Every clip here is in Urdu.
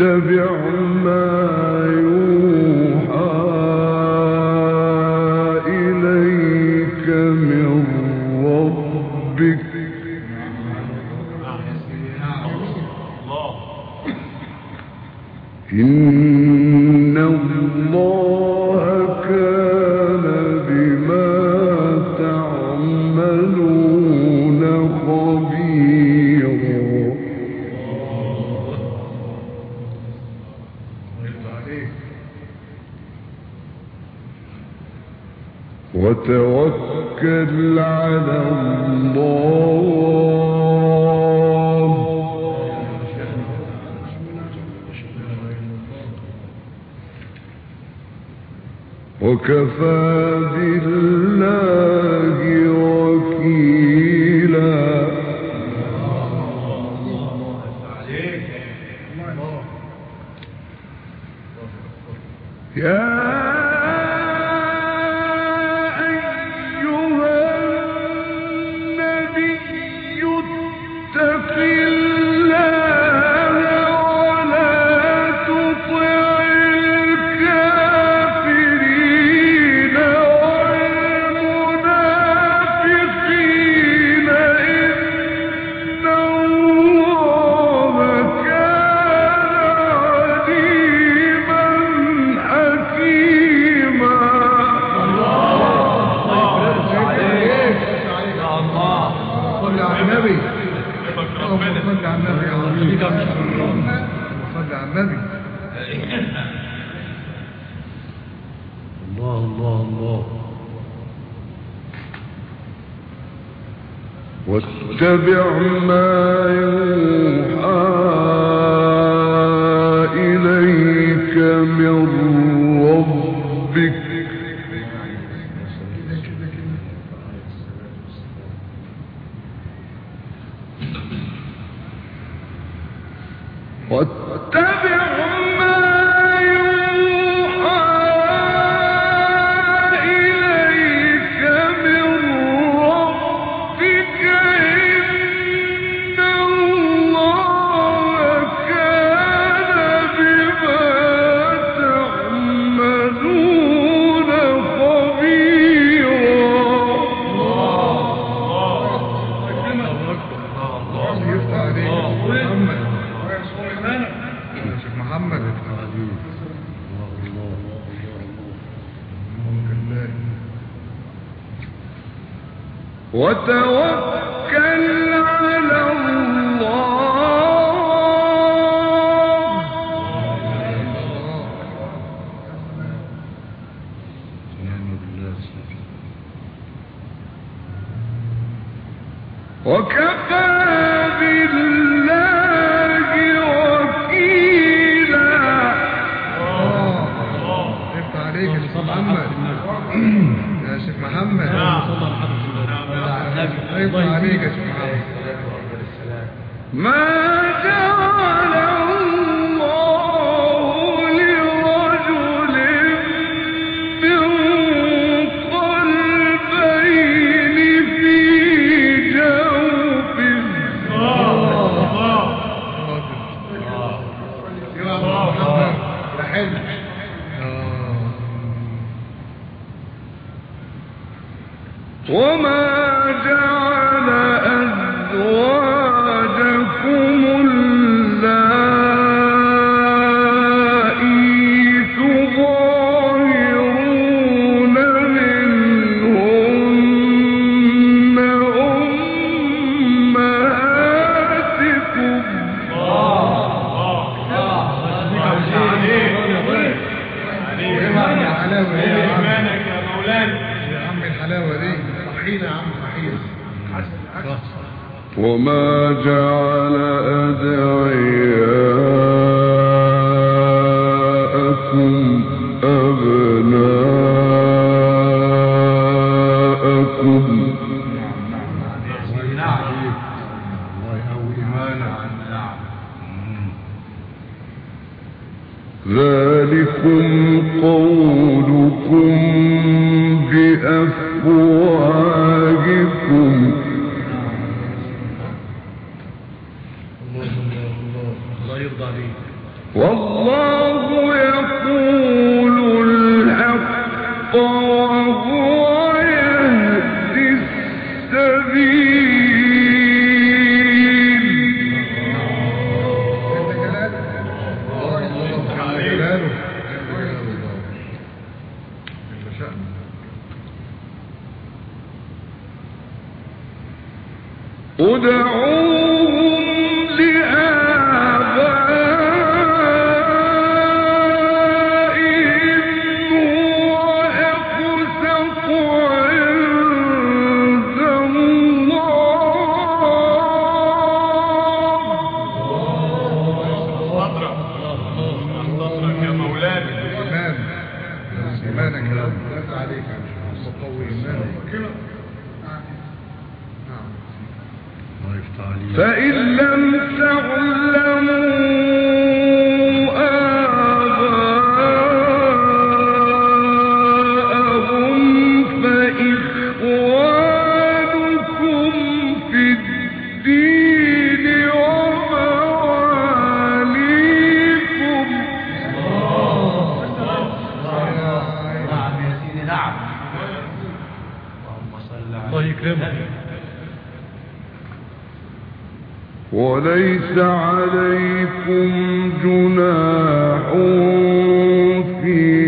واتبع ما وتوكل على الله. وكفى بالله. اتبع ما ينفع وما جعل ادعوهم صل وليس عليكم جناح فيما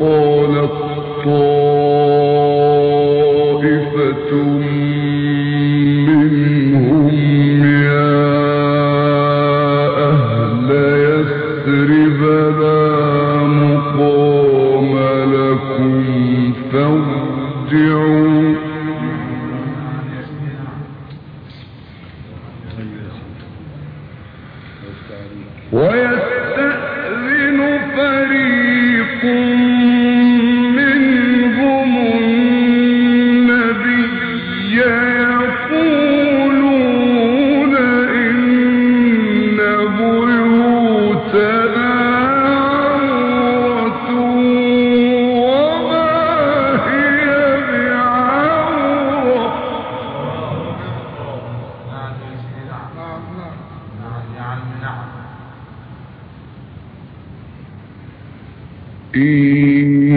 قالت طالب إن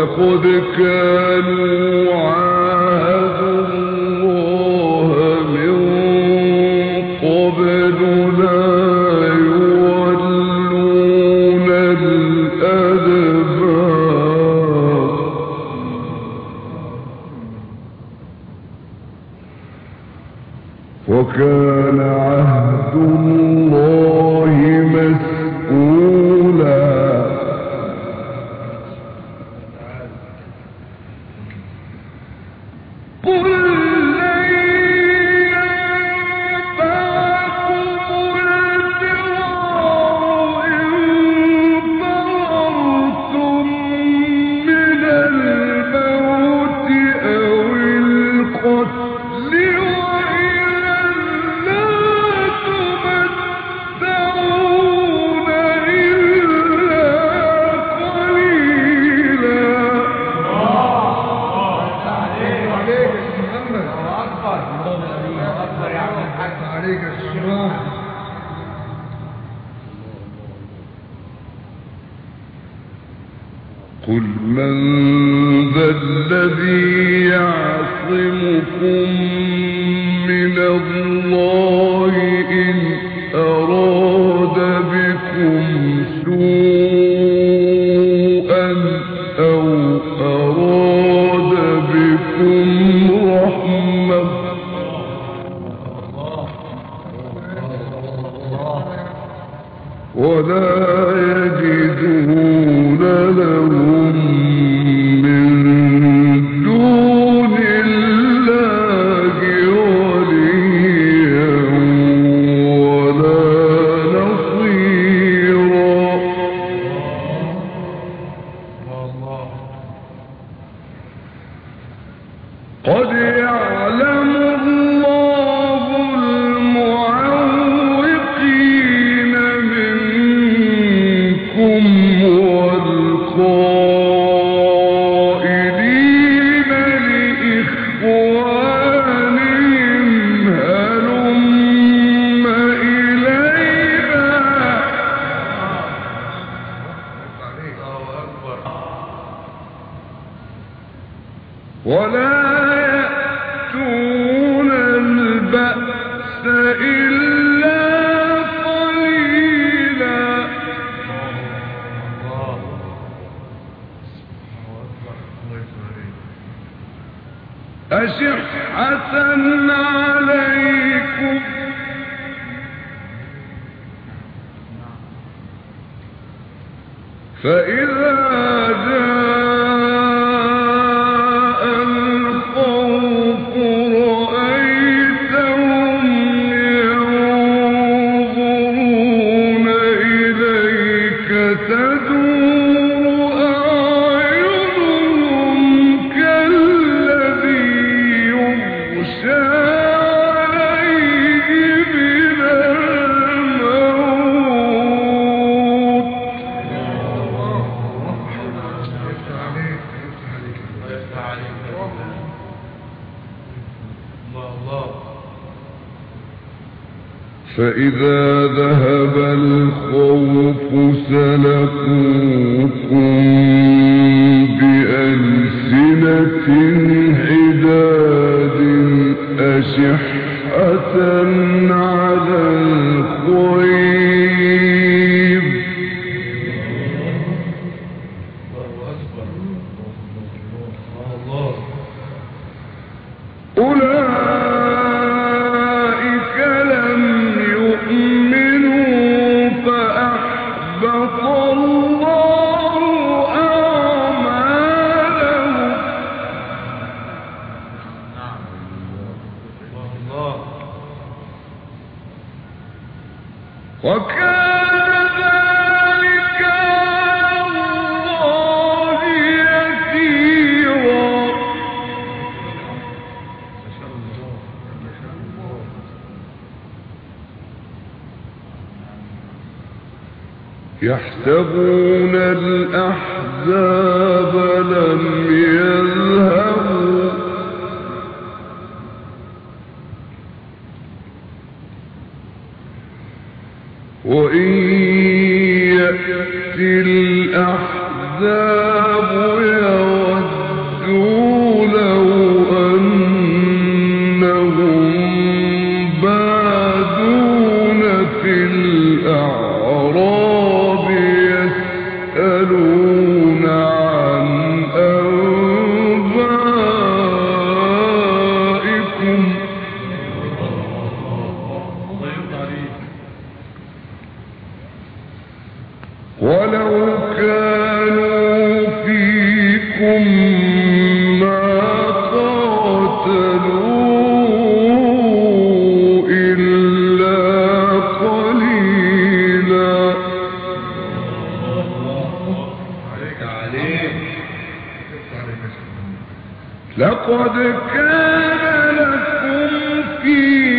ولقد كانوا عاهدوا فإذا جاء على الخير يحسبون الأحزاب لم يذهبوا وإن يأتي الأحزاب لقد كان لكم في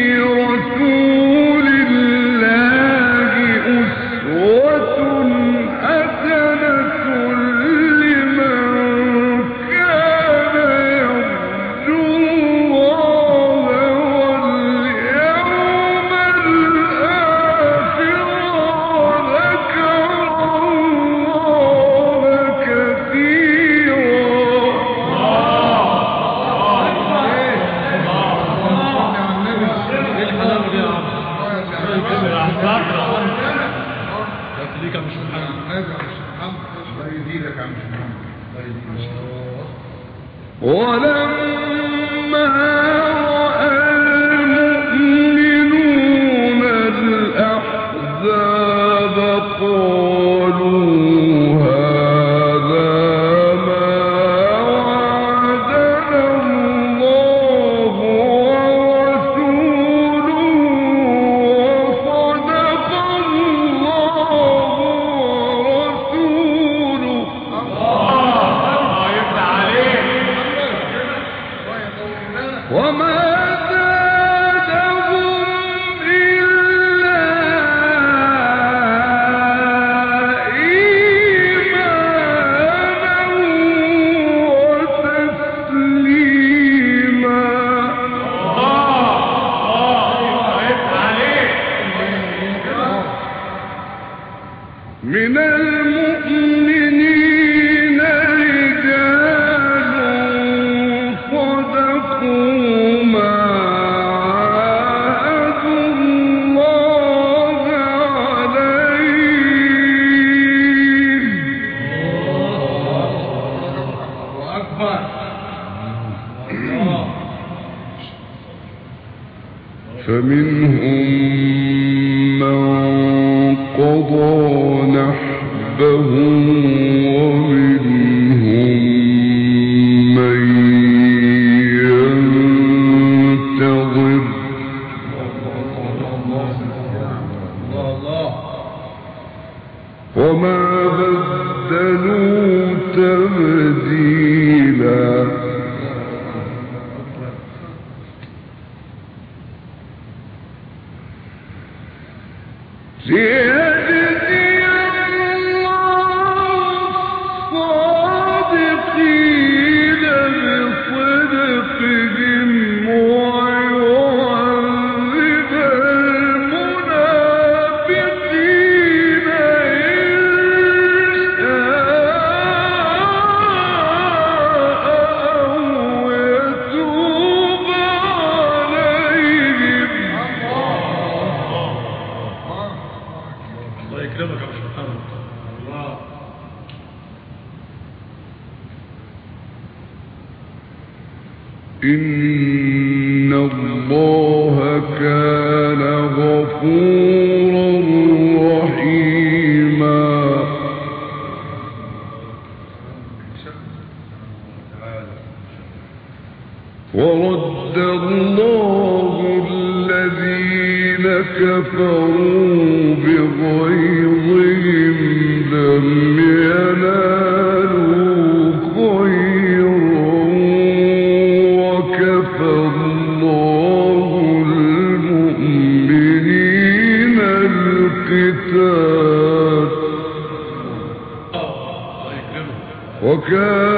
وكان